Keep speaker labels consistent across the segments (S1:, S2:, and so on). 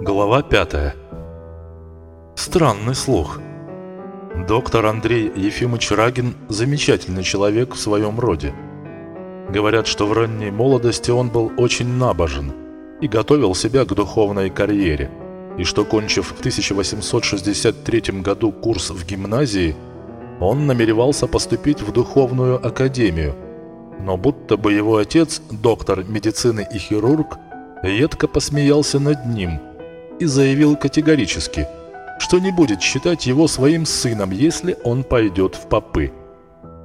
S1: Глава пятая. Странный слух. Доктор Андрей Ефимович Рагин – замечательный человек в своем роде. Говорят, что в ранней молодости он был очень набожен и готовил себя к духовной карьере, и что, кончив в 1863 году курс в гимназии, он намеревался поступить в духовную академию, но будто бы его отец, доктор медицины и хирург, едко посмеялся над ним и заявил категорически – что не будет считать его своим сыном, если он пойдет в попы.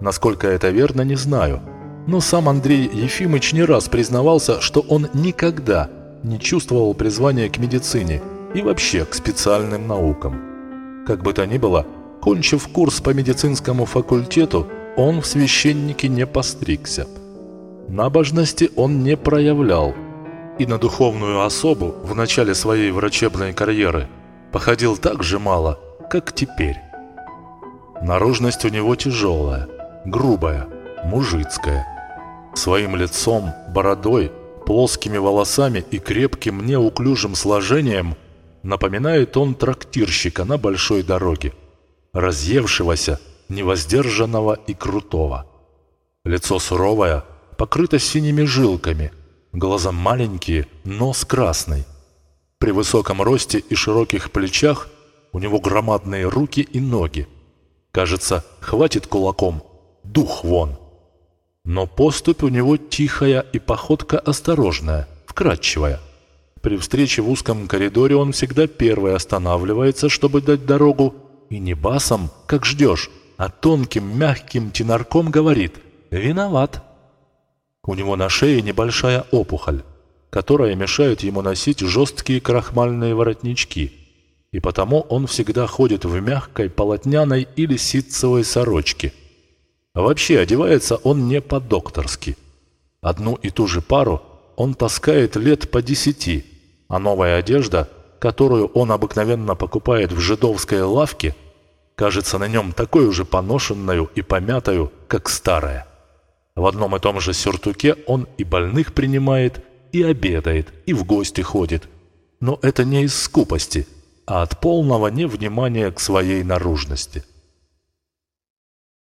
S1: Насколько это верно, не знаю. Но сам Андрей Ефимович не раз признавался, что он никогда не чувствовал призвания к медицине и вообще к специальным наукам. Как бы то ни было, кончив курс по медицинскому факультету, он в священнике не постригся. Набожности он не проявлял, и на духовную особу в начале своей врачебной карьеры – походил так же мало, как теперь. Наружность у него тяжелая, грубая, мужицкая. Своим лицом, бородой, плоскими волосами и крепким неуклюжим сложением напоминает он трактирщика на большой дороге, разъевшегося, невоздержанного и крутого. Лицо суровое, покрыто синими жилками, глаза маленькие, нос красный – при высоком росте и широких плечах у него громадные руки и ноги. Кажется, хватит кулаком, дух вон. Но поступь у него тихая и походка осторожная, вкрадчивая. При встрече в узком коридоре он всегда первый останавливается, чтобы дать дорогу, и не басом, как ждешь, а тонким, мягким тенарком говорит «Виноват». У него на шее небольшая опухоль которая мешает ему носить жесткие крахмальные воротнички, и потому он всегда ходит в мягкой полотняной или ситцевой сорочке. Вообще одевается он не по-докторски. Одну и ту же пару он таскает лет по десяти, а новая одежда, которую он обыкновенно покупает в жидовской лавке, кажется на нем такой уже поношенную и помятую, как старая. В одном и том же сюртуке он и больных принимает, и обедает, и в гости ходит. Но это не из скупости, а от полного невнимания к своей наружности.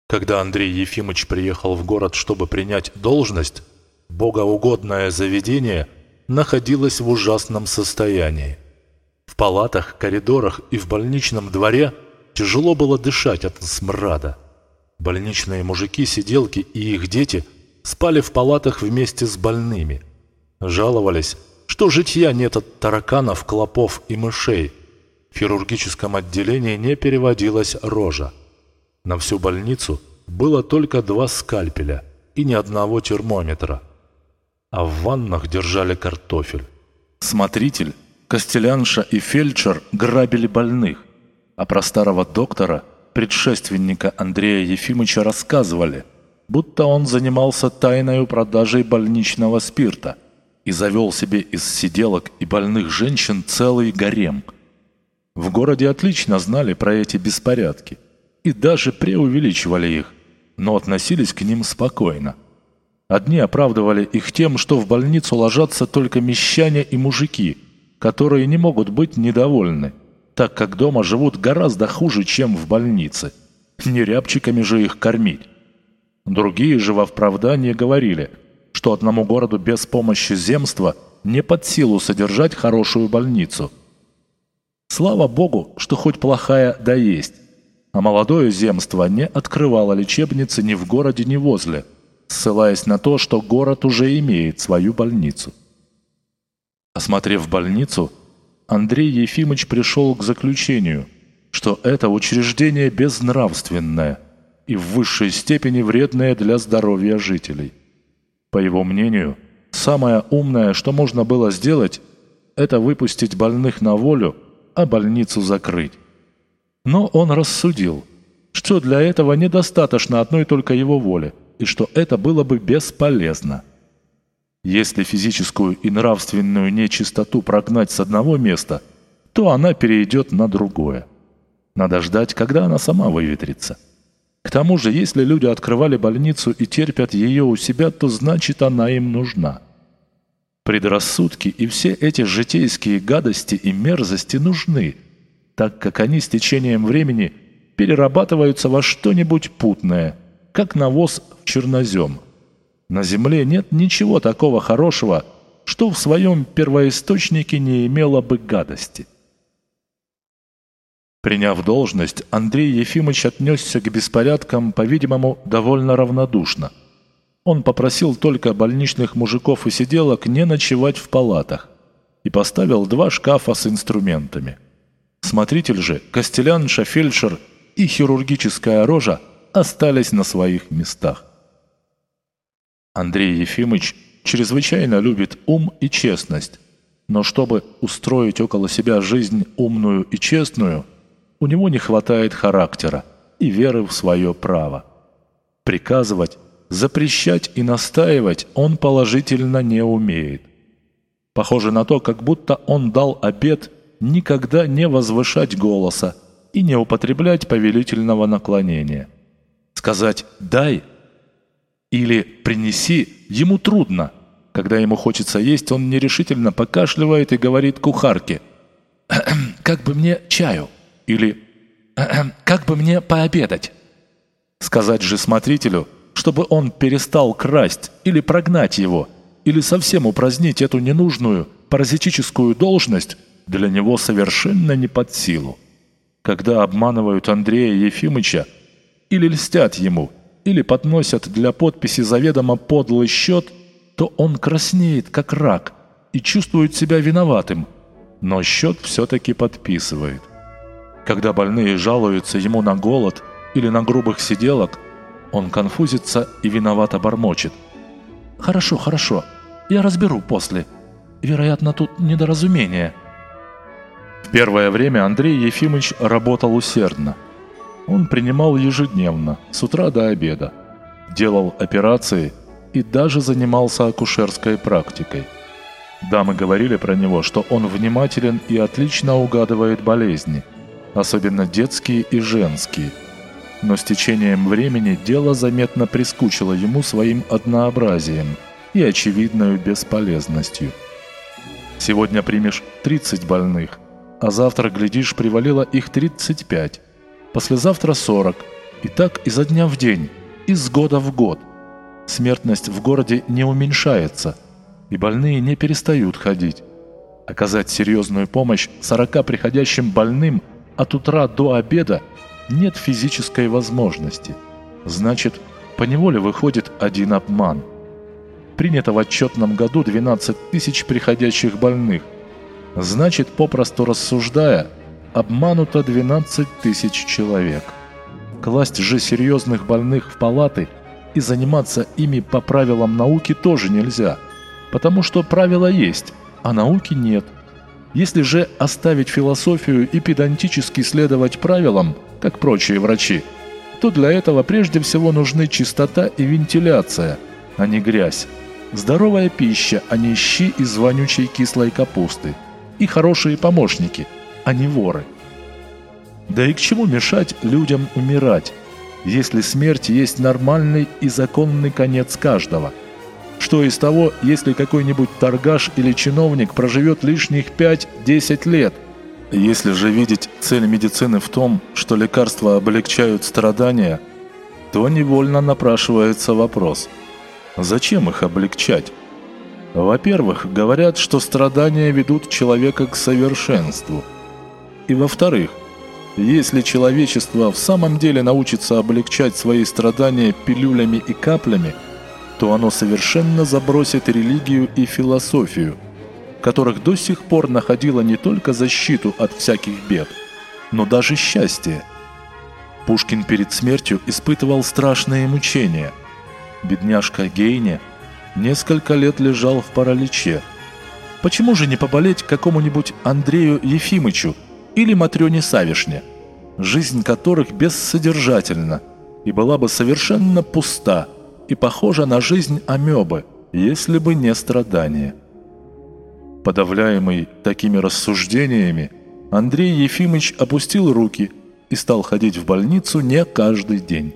S1: Когда Андрей Ефимович приехал в город, чтобы принять должность, богоугодное заведение находилось в ужасном состоянии. В палатах, коридорах и в больничном дворе тяжело было дышать от смрада. Больничные мужики-сиделки и их дети спали в палатах вместе с больными – Жаловались, что житья нет от тараканов, клопов и мышей. В хирургическом отделении не переводилась рожа. На всю больницу было только два скальпеля и ни одного термометра. А в ваннах держали картофель. Смотритель, костелянша и фельдшер грабили больных, а про старого доктора, предшественника Андрея Ефимовича, рассказывали, будто он занимался тайной продажей больничного спирта – и завел себе из сиделок и больных женщин целый гарем. В городе отлично знали про эти беспорядки и даже преувеличивали их, но относились к ним спокойно. Одни оправдывали их тем, что в больницу ложатся только мещане и мужики, которые не могут быть недовольны, так как дома живут гораздо хуже, чем в больнице. Не рябчиками же их кормить. Другие же в оправдание говорили – что одному городу без помощи земства не под силу содержать хорошую больницу. Слава Богу, что хоть плохая да есть, а молодое земство не открывало лечебницы ни в городе, ни возле, ссылаясь на то, что город уже имеет свою больницу. Осмотрев больницу, Андрей Ефимович пришел к заключению, что это учреждение безнравственное и в высшей степени вредное для здоровья жителей. По его мнению, самое умное, что можно было сделать, это выпустить больных на волю, а больницу закрыть. Но он рассудил, что для этого недостаточно одной только его воли, и что это было бы бесполезно. Если физическую и нравственную нечистоту прогнать с одного места, то она перейдет на другое. Надо ждать, когда она сама выветрится.
S2: К тому же, если люди открывали больницу и терпят ее у себя, то значит она им нужна. Предрассудки и все эти житейские гадости и мерзости нужны, так как они с течением времени перерабатываются во что-нибудь путное, как навоз в чернозем. На земле нет ничего такого хорошего, что в своем первоисточнике не имело бы гадости. Приняв должность, Андрей Ефимович отнесся к беспорядкам, по-видимому, довольно равнодушно. Он попросил только больничных мужиков и сиделок не ночевать в палатах и поставил два шкафа с инструментами. Смотритель же, костелянша, фельдшер и хирургическая рожа остались на своих местах. Андрей Ефимович чрезвычайно любит ум и честность, но чтобы устроить около себя жизнь умную и честную – у него не хватает характера и веры в свое право. Приказывать, запрещать и настаивать он положительно не умеет. Похоже на то, как будто он дал обет никогда не возвышать голоса и не употреблять повелительного наклонения. Сказать «дай» или «принеси» ему трудно. Когда ему хочется есть, он нерешительно покашливает и говорит кухарке «Как бы мне чаю?» Или «Как бы мне пообедать?» Сказать же смотрителю, чтобы он перестал красть или прогнать его, или совсем упразднить эту ненужную паразитическую должность, для него совершенно не под силу. Когда обманывают Андрея Ефимыча, или льстят ему, или подносят для подписи заведомо подлый счет, то он краснеет, как рак, и чувствует себя виноватым, но счет все-таки подписывает. Когда больные жалуются ему на голод или на грубых сиделок, он конфузится и виновато бормочет. «Хорошо, хорошо, я разберу после. Вероятно, тут недоразумение». В первое время Андрей Ефимович работал усердно. Он принимал ежедневно, с утра до обеда. Делал операции и даже занимался акушерской практикой. Дамы говорили про него, что он внимателен и отлично угадывает болезни – особенно детские и женские. Но с течением времени дело заметно прискучило ему своим однообразием и очевидной бесполезностью. Сегодня примешь 30 больных, а завтра, глядишь, привалило их 35, послезавтра 40, и так изо дня в день, из года в год. Смертность в городе не уменьшается, и больные не перестают ходить. Оказать серьезную помощь 40 приходящим больным – от утра до обеда нет физической возможности. Значит, поневоле выходит один обман. Принято в отчетном году 12 тысяч приходящих больных. Значит, попросту рассуждая, обмануто 12 тысяч человек. Класть же серьезных больных в палаты и заниматься ими по правилам науки тоже нельзя, потому что правила есть, а науки нет – если же оставить философию и педантически следовать правилам, как прочие врачи, то для этого прежде всего нужны чистота и вентиляция, а не грязь. Здоровая пища, а не щи из вонючей кислой капусты. И хорошие помощники, а не воры. Да и к чему мешать людям умирать, если смерть есть нормальный и законный конец каждого – что из того, если какой-нибудь торгаш или чиновник проживет лишних 5-10 лет? Если же видеть цель медицины в том, что лекарства облегчают страдания, то невольно напрашивается вопрос, зачем их облегчать? Во-первых, говорят, что страдания ведут человека к совершенству. И во-вторых, если человечество в самом деле научится облегчать свои страдания пилюлями и каплями – то оно совершенно забросит религию и философию, которых до сих пор находило не только защиту от всяких бед, но даже счастье. Пушкин перед смертью испытывал страшные мучения. Бедняжка Гейне несколько лет лежал в параличе. Почему же не поболеть какому-нибудь Андрею Ефимычу или Матрёне Савишне, жизнь которых бессодержательна и была бы совершенно пуста – и похожа на жизнь амебы, если бы не страдания. Подавляемый такими рассуждениями, Андрей Ефимович опустил руки и стал ходить в больницу не каждый день.